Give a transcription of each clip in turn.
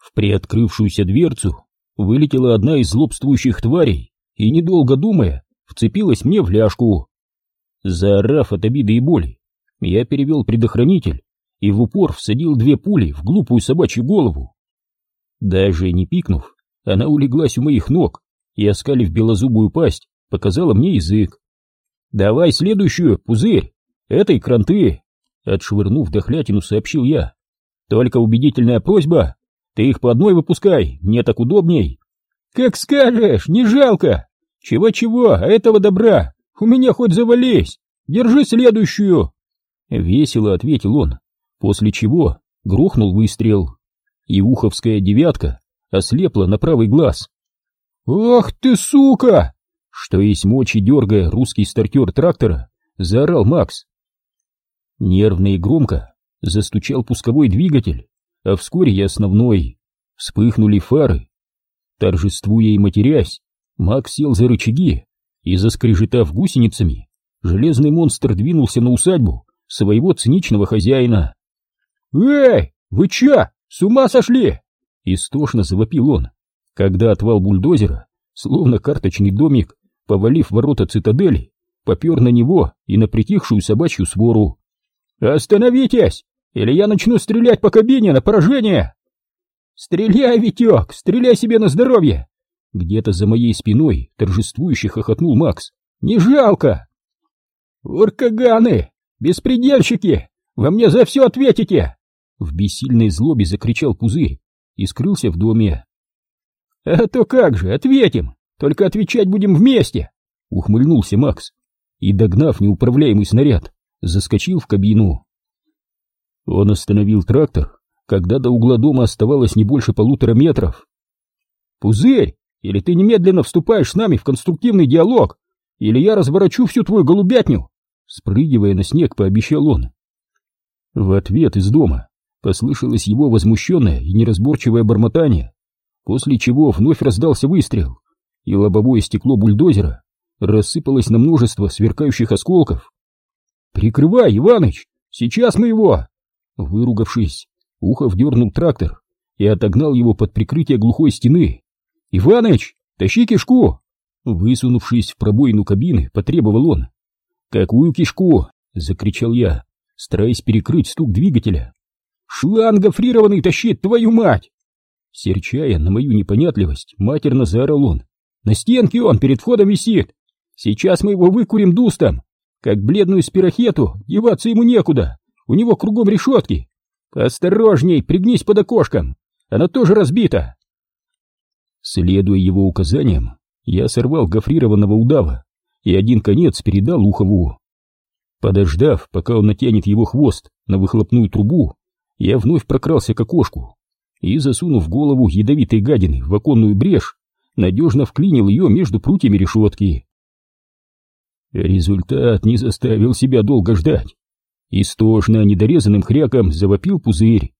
В приоткрывшуюся дверцу вылетела одна из злобствующих тварей и, недолго думая, вцепилась мне в ляжку. Заорав от обиды и боли, я перевел предохранитель и в упор всадил две пули в глупую собачью голову. Даже не пикнув, она улеглась у моих ног и, оскалив белозубую пасть, показала мне язык. «Давай следующую, пузырь! Этой кранты!» Отшвырнув дохлятину, сообщил я. «Только убедительная просьба! Ты их по одной выпускай, мне так удобней!» «Как скажешь, не жалко! Чего-чего, а этого добра! У меня хоть завались! Держи следующую!» Весело ответил он, после чего грохнул выстрел, и уховская девятка ослепла на правый глаз. «Ах ты, сука!» Что есть мочи дергая русский стартер трактора, заорал Макс. Нервно и громко застучал пусковой двигатель, а вскоре и основной. Вспыхнули фары. Торжествуя и матерясь, Макс сел за рычаги и, заскрежетав гусеницами, железный монстр двинулся на усадьбу своего циничного хозяина. «Эй, вы чё, с ума сошли?» Истошно завопил он, когда отвал бульдозера, словно карточный домик, повалив ворота цитадели, попер на него и на притихшую собачью свору. «Остановитесь, или я начну стрелять по кабине на поражение!» «Стреляй, Витек, стреляй себе на здоровье!» Где-то за моей спиной торжествующе хохотнул Макс. «Не жалко!» «Уркаганы! Беспредельщики! Вы мне за все ответите!» В бессильной злобе закричал Пузырь и скрылся в доме. «А то как же, ответим! Только отвечать будем вместе!» Ухмыльнулся Макс и, догнав неуправляемый снаряд, заскочил в кабину. Он остановил трактор, когда до угла дома оставалось не больше полутора метров. «Пузырь, или ты немедленно вступаешь с нами в конструктивный диалог, или я разворочу всю твою голубятню!» Спрыгивая на снег, пообещал он. В ответ из дома послышалось его возмущенное и неразборчивое бормотание, после чего вновь раздался выстрел, и лобовое стекло бульдозера рассыпалось на множество сверкающих осколков. «Прикрывай, Иваныч! Сейчас мы его!» Выругавшись, Ухов дернул трактор и отогнал его под прикрытие глухой стены. «Иваныч, тащи кишку!» Высунувшись в пробоину кабины, потребовал он. «Какую кишку?» — закричал я, стараясь перекрыть стук двигателя. «Шланг гофрированный тащит, твою мать!» Серчая на мою непонятливость, матерно заорал он. «На стенке он перед входом висит! Сейчас мы его выкурим дустом! Как бледную спирохету, деваться ему некуда! У него кругом решетки! Осторожней, пригнись под окошком! Она тоже разбита!» Следуя его указаниям, я сорвал гофрированного удава и один конец передал Ухову. Подождав, пока он натянет его хвост на выхлопную трубу, я вновь прокрался к окошку и, засунув голову ядовитой гадины в оконную брешь, надежно вклинил ее между прутьями решетки. Результат не заставил себя долго ждать. Истошно недорезанным хряком завопил пузырь.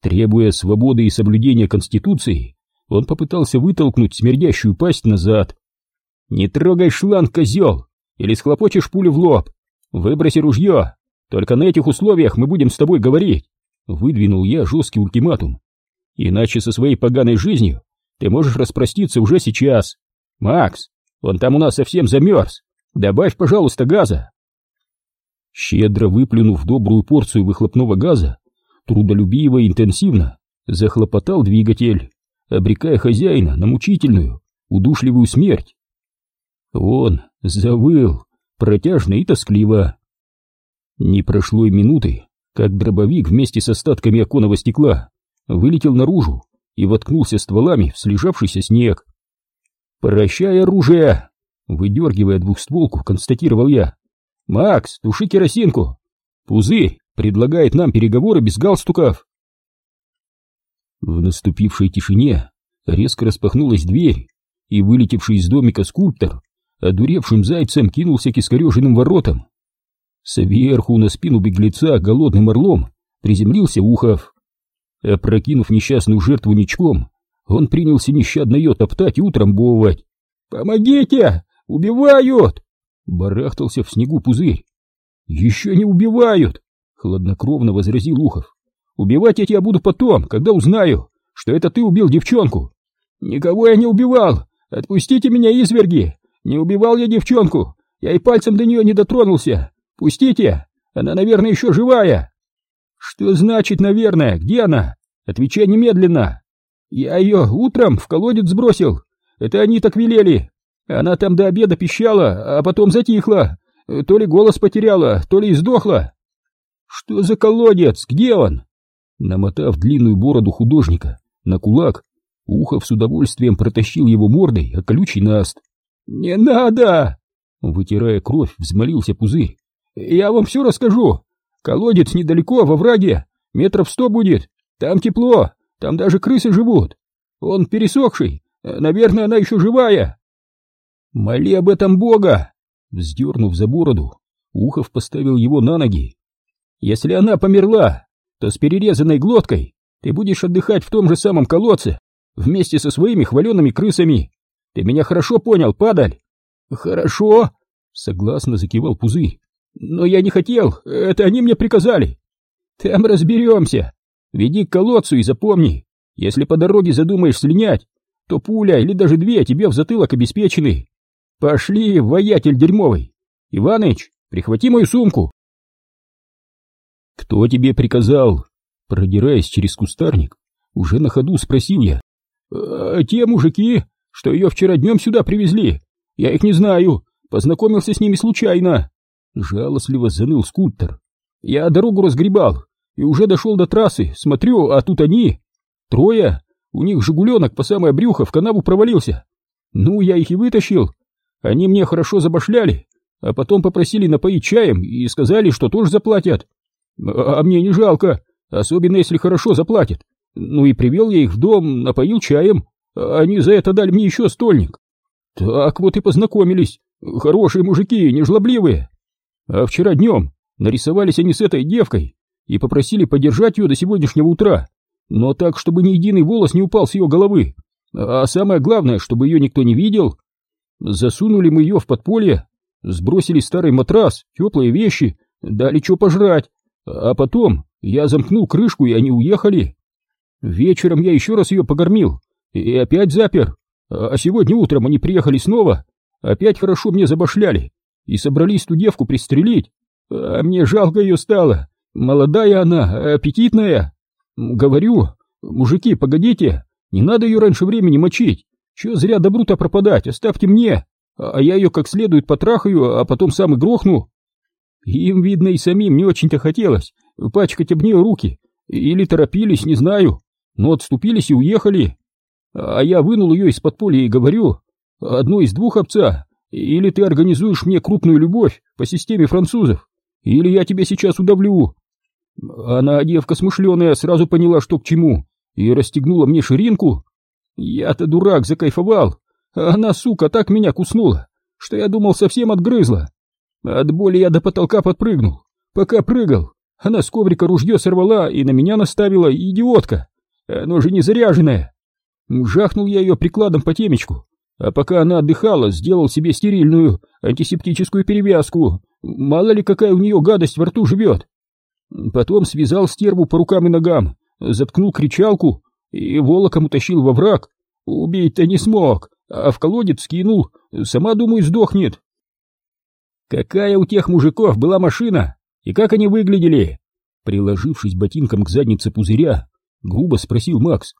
Требуя свободы и соблюдения Конституции, он попытался вытолкнуть смердящую пасть назад. «Не трогай шланг, козел, или схлопочешь пулю в лоб! Выброси ружье! Только на этих условиях мы будем с тобой говорить!» Выдвинул я жесткий ультиматум. «Иначе со своей поганой жизнью ты можешь распроститься уже сейчас. Макс, он там у нас совсем замерз. Добавь, пожалуйста, газа!» Щедро выплюнув добрую порцию выхлопного газа, трудолюбиво и интенсивно захлопотал двигатель, обрекая хозяина на мучительную, удушливую смерть. Он завыл протяжно и тоскливо. Не прошло и минуты, как дробовик вместе с остатками оконного стекла вылетел наружу и воткнулся стволами в слежавшийся снег. «Прощай оружие!» Выдергивая двухстволку, констатировал я. «Макс, туши керосинку! Пузырь предлагает нам переговоры без галстуков!» В наступившей тишине резко распахнулась дверь, и вылетевший из домика скульптор одуревшим зайцем кинулся к искореженным воротам. Сверху на спину беглеца голодным орлом приземлился Ухов. Опрокинув несчастную жертву ничком, он принялся нещадно ее топтать и утрамбовывать. «Помогите! Убивают!» Барахтался в снегу пузырь. «Еще не убивают!» — хладнокровно возразил Ухов. «Убивать я тебя буду потом, когда узнаю, что это ты убил девчонку. Никого я не убивал. Отпустите меня, изверги. Не убивал я девчонку. Я и пальцем до нее не дотронулся. Пустите. Она, наверное, еще живая. Что значит, наверное? Где она? Отвечай немедленно. Я ее утром в колодец сбросил. Это они так велели. Она там до обеда пищала, а потом затихла. То ли голос потеряла, то ли издохла. Что за колодец? Где он? Намотав длинную бороду художника на кулак, Ухов с удовольствием протащил его мордой, а колючий наст. «Не надо!» Вытирая кровь, взмолился пузырь. «Я вам все расскажу. Колодец недалеко, во враге. Метров сто будет. Там тепло, там даже крысы живут. Он пересохший, наверное, она еще живая». «Моли об этом Бога!» Вздернув за бороду, Ухов поставил его на ноги. «Если она померла, то с перерезанной глоткой ты будешь отдыхать в том же самом колодце, вместе со своими хваленными крысами. Ты меня хорошо понял, падаль? Хорошо, согласно закивал пузырь. Но я не хотел, это они мне приказали. Там разберемся. Веди к колодцу и запомни, если по дороге задумаешь слинять, то пуля или даже две тебе в затылок обеспечены. Пошли, воятель дерьмовый. Иваныч, прихвати мою сумку. Кто тебе приказал? Продираясь через кустарник, уже на ходу спросил я. «Э, «Те мужики, что ее вчера днем сюда привезли. Я их не знаю, познакомился с ними случайно». Жалостливо заныл скульптор. «Я дорогу разгребал и уже дошел до трассы, смотрю, а тут они. Трое, у них жигуленок по самое брюхо в канаву провалился. Ну, я их и вытащил. Они мне хорошо забашляли, а потом попросили напоить чаем и сказали, что тоже заплатят. А мне не жалко, особенно если хорошо заплатят. Ну и привел я их в дом, напоил чаем. Они за это дали мне еще стольник. Так вот и познакомились. Хорошие мужики, не жлобливые. А вчера днем нарисовались они с этой девкой и попросили подержать ее до сегодняшнего утра, но так, чтобы ни единый волос не упал с ее головы. А самое главное, чтобы ее никто не видел. Засунули мы ее в подполье, сбросили старый матрас, теплые вещи, дали что пожрать, а потом я замкнул крышку, и они уехали. Вечером я еще раз ее погормил и опять запер. А сегодня утром они приехали снова, опять хорошо мне забашляли и собрались ту девку пристрелить. А мне жалко ее стало. Молодая она, аппетитная. Говорю, мужики, погодите, не надо ее раньше времени мочить. Че зря добру-то пропадать, оставьте мне. А я ее как следует потрахаю, а потом сам и грохну. Им, видно, и самим не очень-то хотелось пачкать об нее руки. Или торопились, не знаю но отступились и уехали. А я вынул ее из подполья и говорю, одно из двух овца, или ты организуешь мне крупную любовь по системе французов, или я тебя сейчас удавлю. Она, девка смышленая, сразу поняла, что к чему, и расстегнула мне ширинку. Я-то дурак, закайфовал, а она, сука, так меня куснула, что я думал, совсем отгрызла. От боли я до потолка подпрыгнул. Пока прыгал, она с коврика ружье сорвала и на меня наставила, идиотка. Оно же не заряженное. Жахнул я ее прикладом по темечку, а пока она отдыхала, сделал себе стерильную антисептическую перевязку. Мало ли какая у нее гадость во рту живет. Потом связал стерву по рукам и ногам, заткнул кричалку и волоком утащил во враг. Убить-то не смог, а в колодец скинул, сама, думаю, сдохнет. Какая у тех мужиков была машина, и как они выглядели? Приложившись ботинком к заднице пузыря, грубо спросил Макс.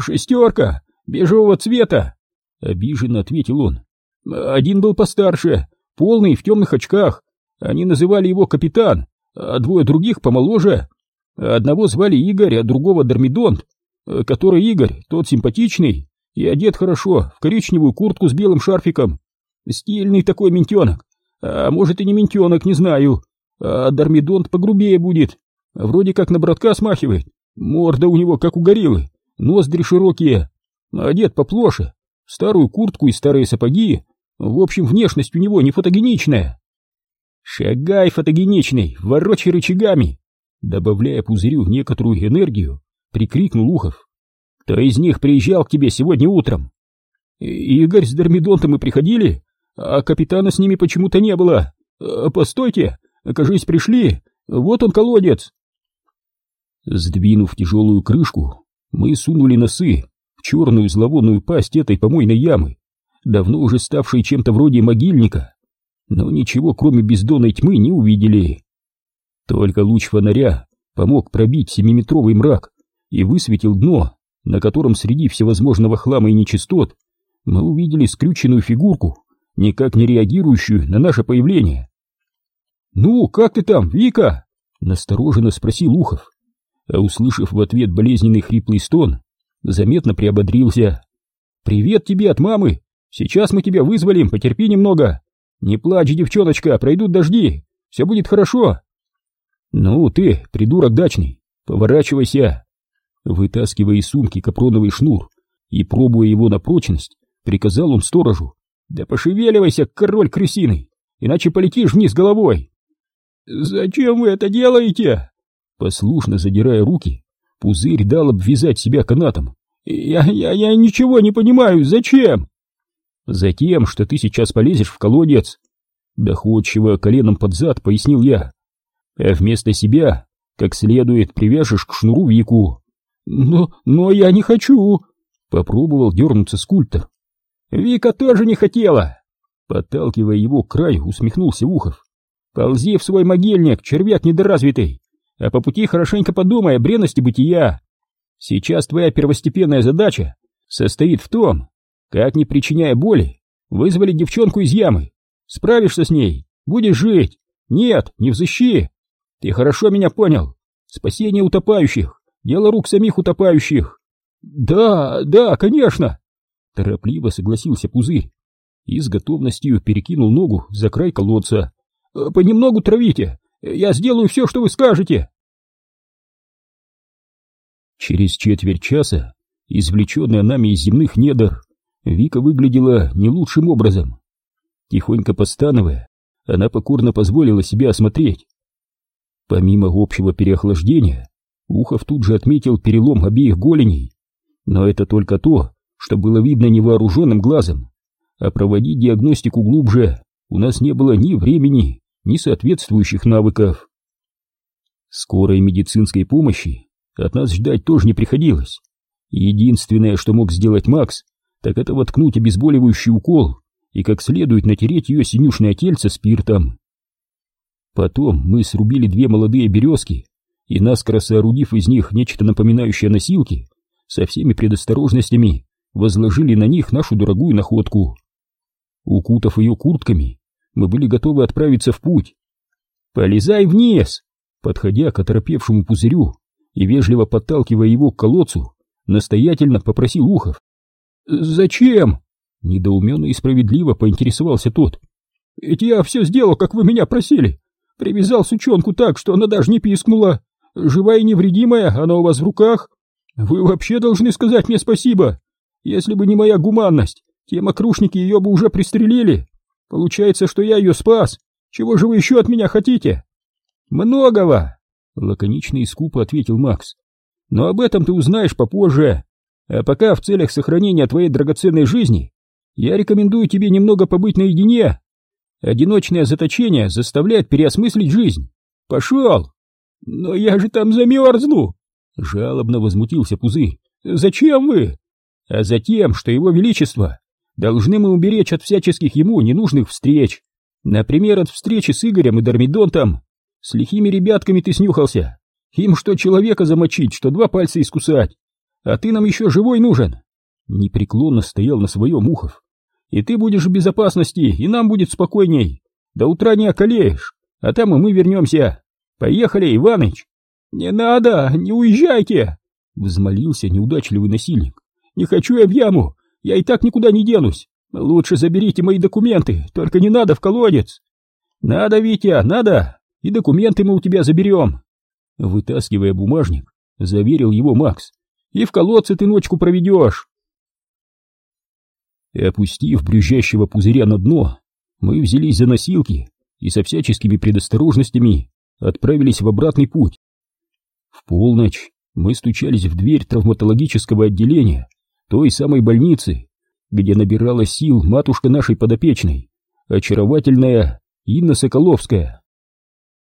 «Шестерка, бежевого цвета!» — обиженно ответил он. «Один был постарше, полный, в темных очках. Они называли его капитан, а двое других помоложе. Одного звали Игорь, а другого Дормидонт. Который Игорь, тот симпатичный и одет хорошо, в коричневую куртку с белым шарфиком. Стильный такой ментенок. А может и не ментенок, не знаю. А Дормидонт погрубее будет. Вроде как на братка смахивает. Морда у него как у гориллы, ноздри широкие, одет поплоше, старую куртку и старые сапоги. В общем, внешность у него не фотогеничная. «Шагай, фотогеничный, ворочай рычагами!» Добавляя пузырю некоторую энергию, прикрикнул Ухов. «Кто из них приезжал к тебе сегодня утром?» «Игорь с Дормидонтом и приходили, а капитана с ними почему-то не было. Постойте, кажись, пришли, вот он колодец!» Сдвинув тяжелую крышку, Мы сунули носы в черную зловонную пасть этой помойной ямы, давно уже ставшей чем-то вроде могильника, но ничего кроме бездонной тьмы не увидели. Только луч фонаря помог пробить семиметровый мрак и высветил дно, на котором среди всевозможного хлама и нечистот мы увидели скрюченную фигурку, никак не реагирующую на наше появление. «Ну, как ты там, Вика?» — настороженно спросил Ухов, а услышав в ответ болезненный хриплый стон, заметно приободрился. «Привет тебе от мамы! Сейчас мы тебя вызволим, потерпи немного! Не плачь, девчоночка, пройдут дожди, все будет хорошо!» «Ну ты, придурок дачный, поворачивайся!» Вытаскивая из сумки капроновый шнур и пробуя его на прочность, приказал он сторожу. «Да пошевеливайся, король крысиный, иначе полетишь вниз головой!» «Зачем вы это делаете?» Послушно задирая руки, пузырь дал обвязать себя канатом. «Я, я, я ничего не понимаю, зачем?» «Затем, что ты сейчас полезешь в колодец!» Доходчиво коленом под зад пояснил я. «А вместо себя, как следует, привяжешь к шнуру Вику. «Но... но я не хочу!» Попробовал дернуться скульптор. «Вика тоже не хотела!» Подталкивая его к краю, усмехнулся Ухов. «Ползи в свой могильник, червяк недоразвитый, а по пути хорошенько подумай о бренности бытия. Сейчас твоя первостепенная задача состоит в том, как, не причиняя боли, вызвали девчонку из ямы. Справишься с ней, будешь жить. Нет, не взыщи. Ты хорошо меня понял. Спасение утопающих Дело рук самих утопающих. Да, да, конечно. Торопливо согласился Пузырь и с готовностью перекинул ногу за край колодца. Понемногу травите, я сделаю все, что вы скажете. Через четверть часа, извлеченная нами из земных недр, Вика выглядела не лучшим образом. Тихонько постановая, она покорно позволила себя осмотреть. Помимо общего переохлаждения, Ухов тут же отметил перелом обеих голеней. Но это только то, что было видно невооруженным глазом. А проводить диагностику глубже у нас не было ни времени, ни соответствующих навыков. Скорой медицинской помощи от нас ждать тоже не приходилось. Единственное, что мог сделать Макс, так это воткнуть обезболивающий укол и как следует натереть ее синюшное тельце спиртом. Потом мы срубили две молодые березки и наскоро соорудив из них нечто напоминающее носилки, со всеми предосторожностями возложили на них нашу дорогую находку. Укутав ее куртками, мы были готовы отправиться в путь. «Полезай вниз!» Подходя к оторопевшему пузырю и вежливо подталкивая его к колодцу, настоятельно попросил Ухов. «Зачем?» — недоуменно и справедливо поинтересовался тот. «Ведь я все сделал, как вы меня просили. Привязал сучонку так, что она даже не пискнула. Живая и невредимая, она у вас в руках. Вы вообще должны сказать мне спасибо. Если бы не моя гуманность, те мокрушники ее бы уже пристрелили. Получается, что я ее спас. Чего же вы еще от меня хотите? Многого, лаконично и скупо ответил Макс. Но об этом ты узнаешь попозже. А пока в целях сохранения твоей драгоценной жизни я рекомендую тебе немного побыть наедине. Одиночное заточение заставляет переосмыслить жизнь. Пошел! «Но я же там замерзну!» — жалобно возмутился Пузырь. «Зачем вы?» «А затем, что его величество должны мы уберечь от всяческих ему ненужных встреч. Например, от встречи с Игорем и Дормидонтом. С лихими ребятками ты снюхался. Им что человека замочить, что два пальца искусать. А ты нам еще живой нужен!» Непреклонно стоял на своем Ухов. «И ты будешь в безопасности, и нам будет спокойней. До утра не околеешь, а там и мы вернемся. Поехали, Иваныч!» «Не надо, не уезжайте!» Взмолился неудачливый насильник. «Не хочу я в яму, я и так никуда не денусь. Лучше заберите мои документы, только не надо в колодец!» «Надо, Витя, надо! И документы мы у тебя заберем!» Вытаскивая бумажник, заверил его Макс. «И в колодце ты ночку проведешь!» И опустив брюзжащего пузыря на дно, мы взялись за носилки и со всяческими предосторожностями отправились в обратный путь. В полночь мы стучались в дверь травматологического отделения той самой больницы, где набирала сил матушка нашей подопечной, очаровательная Инна Соколовская.